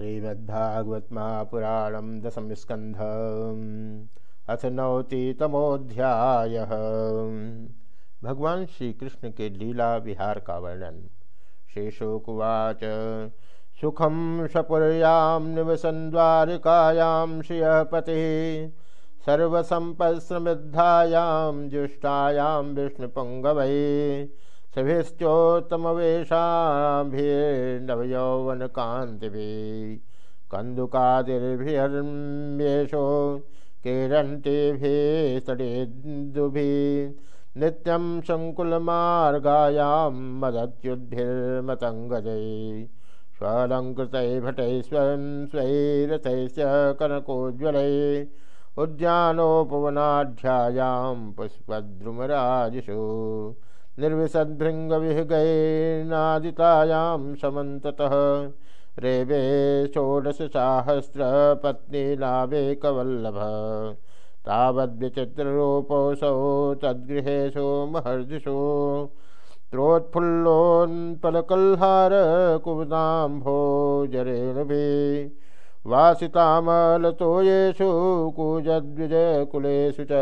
श्रीमद्भागवत महापुराणम दशम स्कंध अथ नवतितमोध्याय भगवान श्री कृष्ण के लीला विहार का वर्णन। शेषोकुवाच सुखम सपुरयां निवसन द्वारिकायां श्रियपति सर्वसंपत्समृद्धायां जुष्टायां विष्णुपुङ्गवै सभिश्चोत्तमवेशाभिर्नवयौवनकान्तिभिः कन्दुकादिर्भिर्म्येषो किरन्तिभिः सडेन्दुभिः नित्यं सङ्कुलमार्गायां मदत्युद्भिर्मतङ्गजैः स्वलङ्कृतैः भटैः स्वयं स्वैरथैश्च कनकोज्ज्वलैः उद्यानोपवनाढ्यायां पुष्पद्रुमराजिषु निर्विशद्भृङ्गविहगैर्नादितायां समन्ततः रेवे षोडशसाहस्रपत्नीलाभेकवल्लभ तावद्विचित्ररूपोऽसौ तद्गृहेषु महर्दिषु त्रोत्फुल्लोन्पलकल्हारकुमुदाम्भोजरेणुभिः वासितामलतो येषु कूजद्विजकुलेषु च।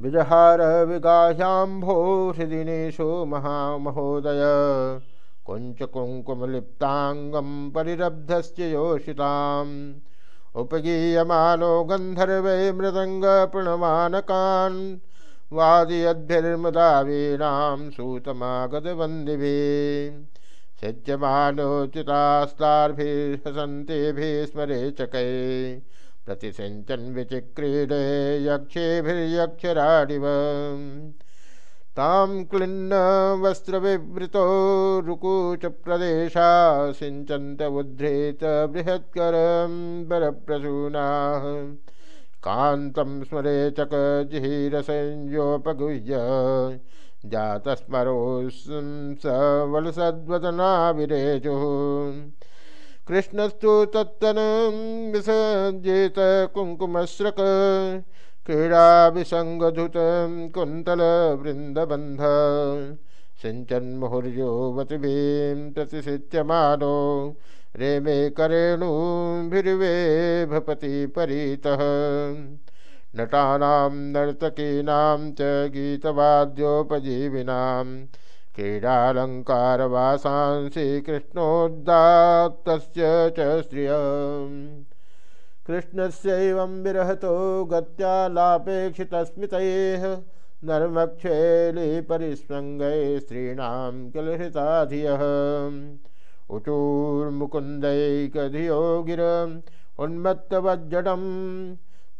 विजहार विगाह्याम्भो हृदिनेशो महामहोदय। कुञ्चकुङ्कुमलिप्ताङ्गं परिरब्धस्य योषिताम्। उपगीयमानो गन्धर्वै मृदङ्गप्रणमानकान् वादयद्भिर्मुदा वीणां सूतमागतवन्दिभिः। सिज्यमानोचितास्तार्भिः हसन्तिभिः स्मरे चकै प्रतिसिञ्चन् विचिक्रीडे यक्षेभिर्यक्षराडिव। तां क्लिन्न वस्त्रविवृतो रुकुचप्रदेशा सिञ्चन्त उद्धृत बृहत्करं बरप्रसूनाः कान्तं स्मरे चकजिहीरसंयोपगुह्य जातस्मरोऽं स वलसद्वदनाविरेजुः कृष्णस्तु तत्तनं विसज्जेत कुङ्कुमस्रक क्रीडाभिसङ्गधुतं कुन्तलवृन्दबन्ध सिञ्चन्मुहुर्योवतिभिं प्रतिषिच्यमानो रेमे करेणुभिर्वेभपति परितः। नटानां नर्तकीनां च गीतवाद्योपजीविनां क्रीडालङ्कारवासांसि कृष्णोदात्तस्य च श्रिय कृष्णस्यैवं विरहतो गत्यालापेक्षितस्मितैः नर्मक्षेलिपरिस्वङ्गैः स्त्रीणां किल हृताधियः उचूर्मुकुन्दैकधियो गिरम् उन्मत्तवज्जडं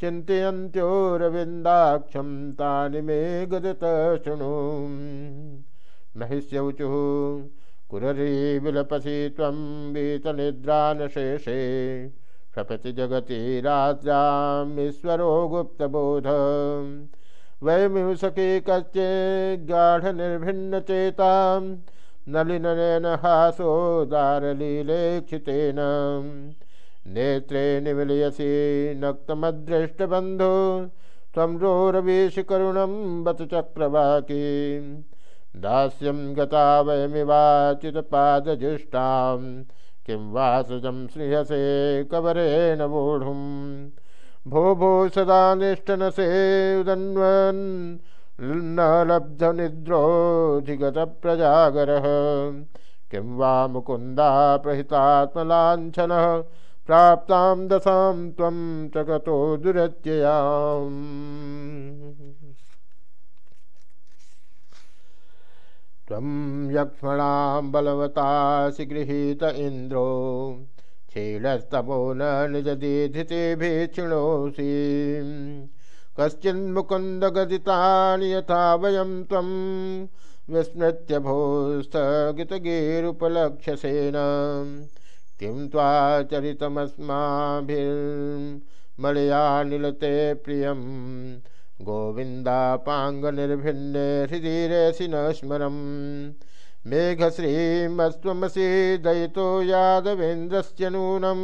चिन्तयन्त्योरविन्दाक्षं तानि मे गदत शृणु महिष्यौचुः। कुररी विलपसि त्वं वीतनिद्रानशेषे। प्रपति जगति रात्रामीश्वरो गुप्तबोध। वयमिंसके कच्चे गाढनिर्भिन्नचेतां नलिननेन हासोदारलीलेक्षितेन नेत्रे निमिलयसि नक्तमदृष्टबन्धो त्वं रोरवीशिकरुणं बत चक्रवाकी दास्यं गता वयमिवाचितपादजुष्टां किं वासजं स्निहसे कवरेण वोढुं। भो भो सदा निष्ठनसे उदन्वन्। न लब्धनिद्रोऽधिगतप्रजागरः किं वा मुकुन्दा प्रहितात्मलाञ्छनः। प्राप्तां दशां त्वं च दुरत्ययाम्। त्वं यक्ष्मणां बलवतासि गृहीत इन्द्रो क्षीणस्तमो न निजदीधितेभिः चिणोषि कश्चिन्मुकुन्दगदितानि यथा वयं त्वं विस्मृत्य भोस्तगितगीरुपलक्ष्यसेन किं त्वाचरितमस्माभिर्मलयानिलते प्रियं गोविन्दापाङ्गनिर्भिन्ने हृदिरेसि न स्मरम् मेघश्रीमस्त्वमसि दयितो यादवेन्द्रस्य नूनं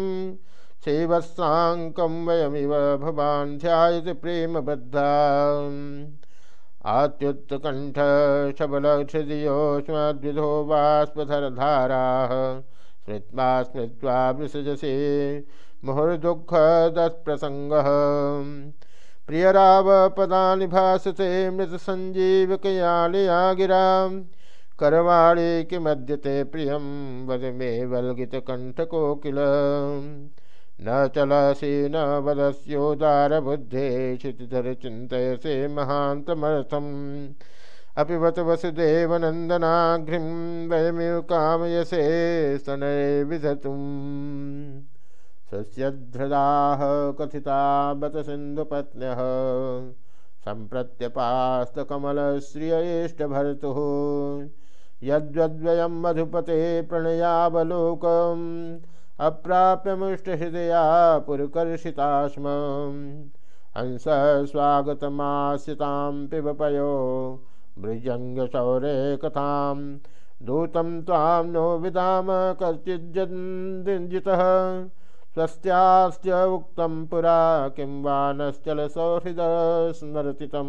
सेवस्साङ्कं वयमिव भवान् ध्यायति प्रेमबद्धा। आत्युत्कण्ठ शबलक्षदियोष्मद्विधो बाष्पधरधाराः स्मृत्वा स्मृत्वा वृषजसे मुहुर्दुःखदप्रसङ्गः प्रियरावपदानि भासते मृतसञ्जीवकयालया गिरां करवाणे किमद्यते प्रियं वद मे वल्गितकण्ठकोकिल न चलसि न वदस्योदारबुद्धे क्षितिधर चिन्तयसे महान्तमर्थम्। अपि वत वसुदेवनन्दनाघ्रिं वयमिव कामयसे स्तनये विधतुम्। सस्यध्रदाः कथिता बत सिन्धुपत्न्यः सम्प्रत्यपास्तकमलश्रियेष्टभर्तुः। यद्वद्वयं मधुपते प्रणयावलोकम्, अप्राप्यमुष्टहृदया पुरकर्षिता स्म हंस स्वागतमास्यतां पिबपयो भृजङ्गशौरे कथां दूतं त्वां नो विदाम कश्चिज्जितः स्वस्त्यास्य उक्तं पुरा किं वा नश्चलसौहृदस्मरति तं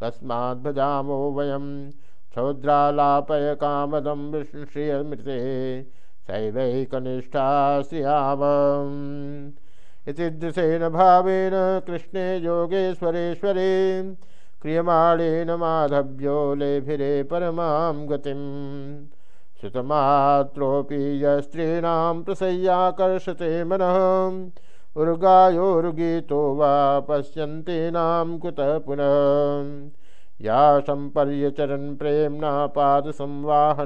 कस्मात् भजामो वयं क्षौद्रालापय कामदं विष्णुश्रियमृते शैवैकनिष्ठा श्रियावम् इति दृशेन भावेन कृष्णे योगेश्वरेश्वरे, क्रियमाणेन माधव्यो लेभिरे परमां गतिम्। श्रुतमात्रोऽपि यस्त्रीणां प्रसय्याकर्षते मनः। उर्गायोर्गीतो वा पश्यन्तीनां कुतः पुनः। या सम्पर्यचरन् प्रेम्णा पादसंवाहनादिभिः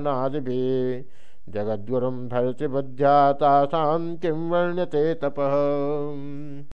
जगद्गुरुं भरति बुद्ध्या तासां किं वर्ण्यते तपः।